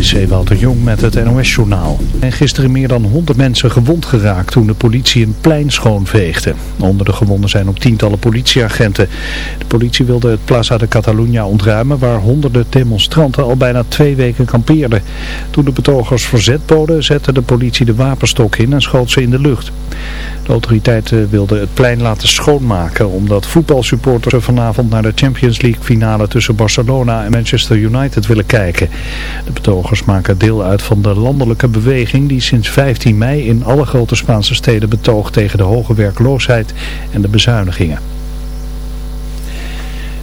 is Jong met het NOS-journaal. En gisteren meer dan 100 mensen gewond geraakt toen de politie een plein schoonveegde. Onder de gewonden zijn ook tientallen politieagenten. De politie wilde het Plaza de Catalunya ontruimen waar honderden demonstranten al bijna twee weken kampeerden. Toen de betogers verzet boden zette de politie de wapenstok in en schoot ze in de lucht. De autoriteiten wilden het plein laten schoonmaken omdat voetbalsupporters vanavond naar de Champions League finale tussen Barcelona en Manchester United willen kijken. De betogers maken deel uit van de landelijke beweging die sinds 15 mei in alle grote Spaanse steden betoogt tegen de hoge werkloosheid en de bezuinigingen.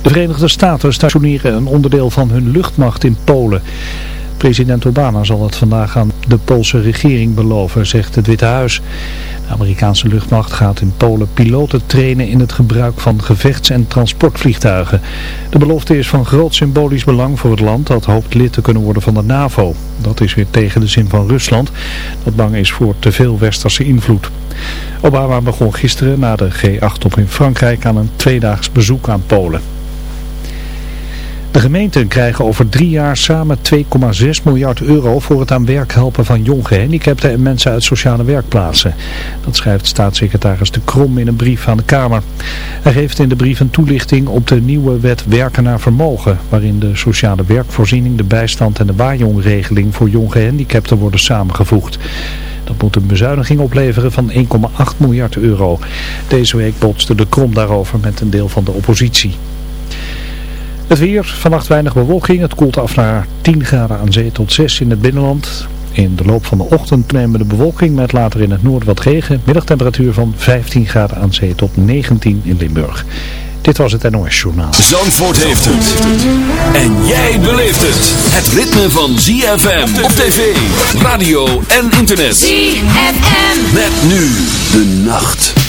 De Verenigde Staten stationeren een onderdeel van hun luchtmacht in Polen. President Obama zal het vandaag aan de Poolse regering beloven, zegt het Witte Huis. De Amerikaanse luchtmacht gaat in Polen piloten trainen in het gebruik van gevechts- en transportvliegtuigen. De belofte is van groot symbolisch belang voor het land dat hoopt lid te kunnen worden van de NAVO. Dat is weer tegen de zin van Rusland, dat bang is voor te veel westerse invloed. Obama begon gisteren na de G8-top in Frankrijk aan een tweedaags bezoek aan Polen. De gemeenten krijgen over drie jaar samen 2,6 miljard euro voor het aan werk helpen van jong gehandicapten en mensen uit sociale werkplaatsen. Dat schrijft staatssecretaris De Krom in een brief aan de Kamer. Hij geeft in de brief een toelichting op de nieuwe wet werken naar vermogen, waarin de sociale werkvoorziening, de bijstand en de waarjongregeling voor jong gehandicapten worden samengevoegd. Dat moet een bezuiniging opleveren van 1,8 miljard euro. Deze week botste De Krom daarover met een deel van de oppositie. Het weer, vannacht weinig bewolking. Het koelt af naar 10 graden aan zee tot 6 in het binnenland. In de loop van de ochtend nemen de bewolking met later in het noorden wat regen. Middagtemperatuur van 15 graden aan zee tot 19 in Limburg. Dit was het NOS Journaal. Zandvoort heeft het. En jij beleeft het. Het ritme van ZFM op tv, radio en internet. ZFM. Met nu de nacht.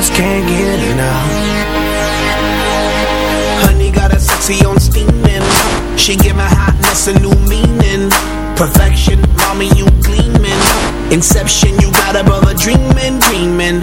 Just can't get enough. Honey got a sexy on steaming. She give my hotness a new meaning. Perfection, mommy, you gleaming. Inception, you got a brother dreaming, dreaming.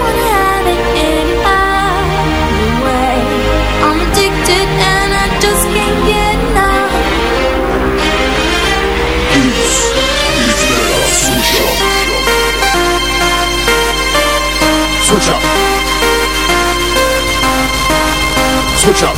Switch up.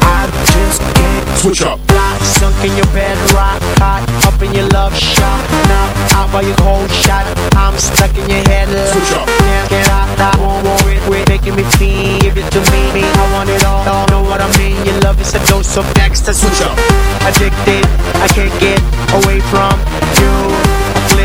I just can't Switch up. fly. Sunk in your bed, rock hot, up in your love shot. Now out by your cold shot. I'm stuck in your head. Switch up. Can't get out, I won't worry. Quit making me feel. Give it to me, me. I want it all. all. Know what I mean? Your love is a dose of extra. Switch up. Addicted, I can't get away from you.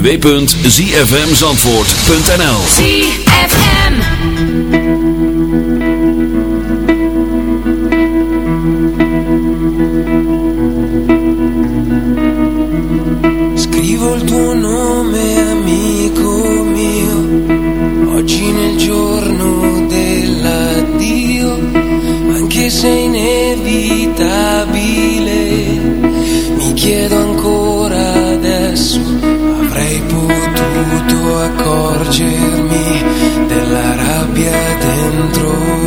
www.zfmzandvoort.nl accorgermi della rabbia dentro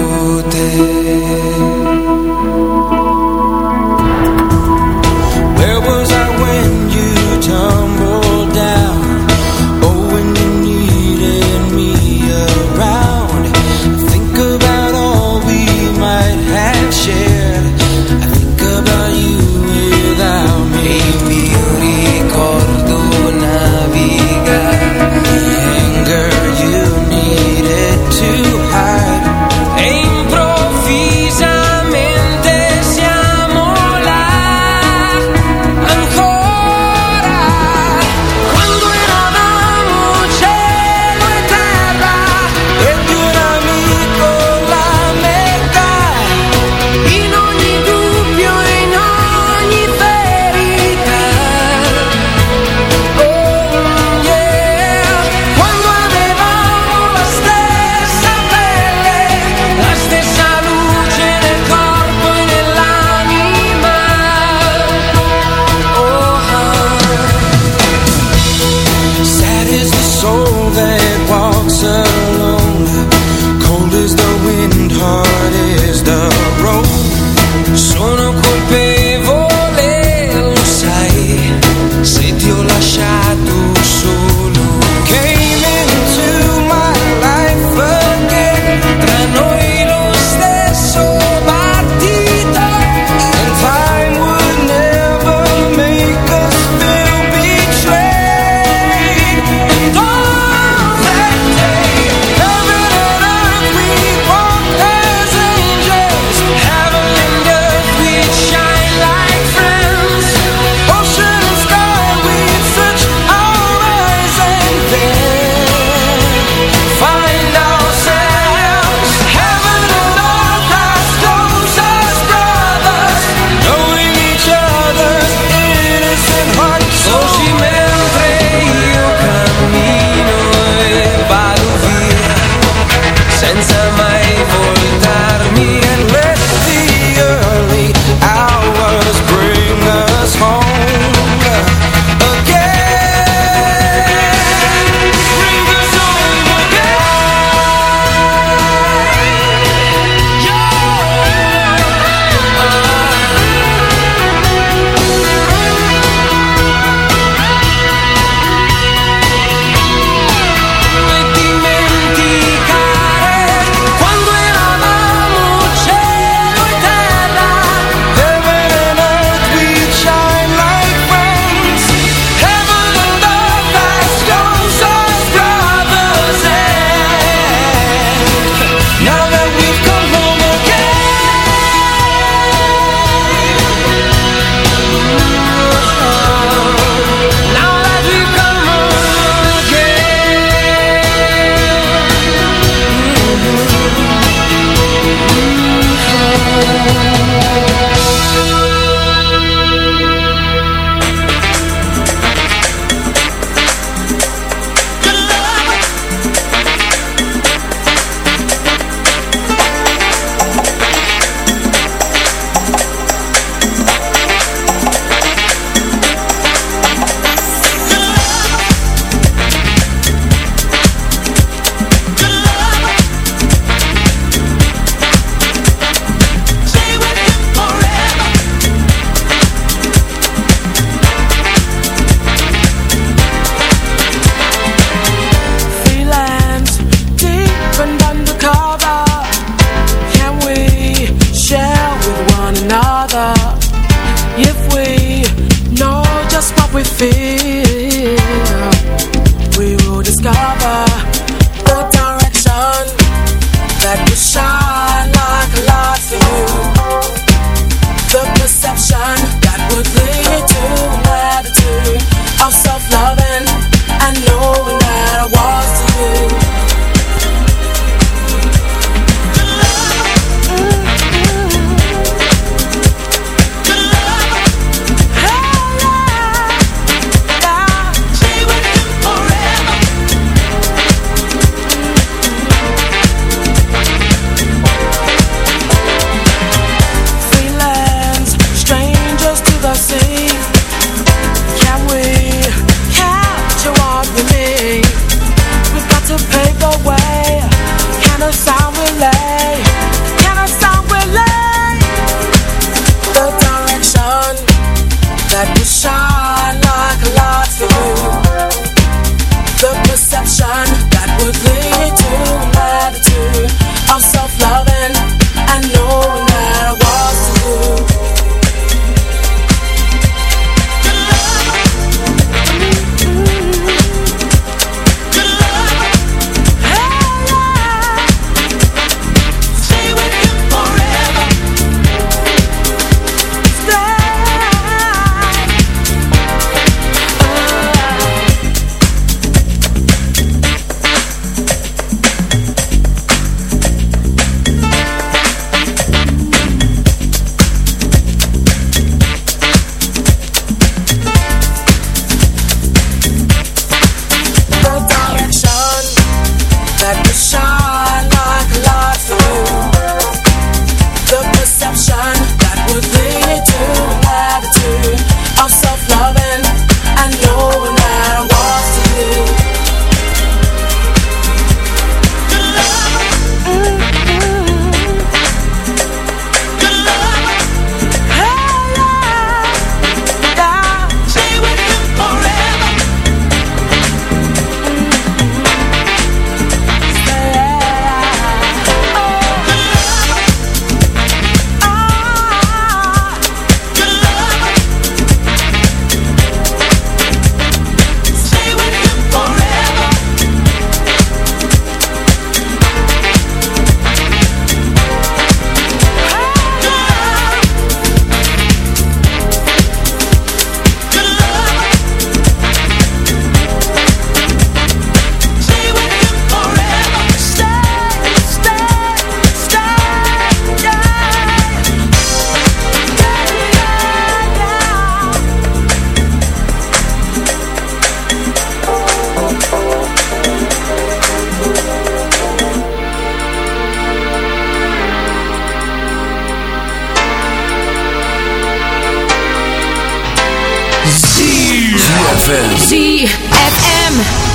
ZFM. ZFM.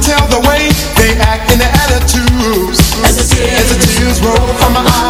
tell the way they act in their attitudes. As the tears, as the tears roll from my eyes.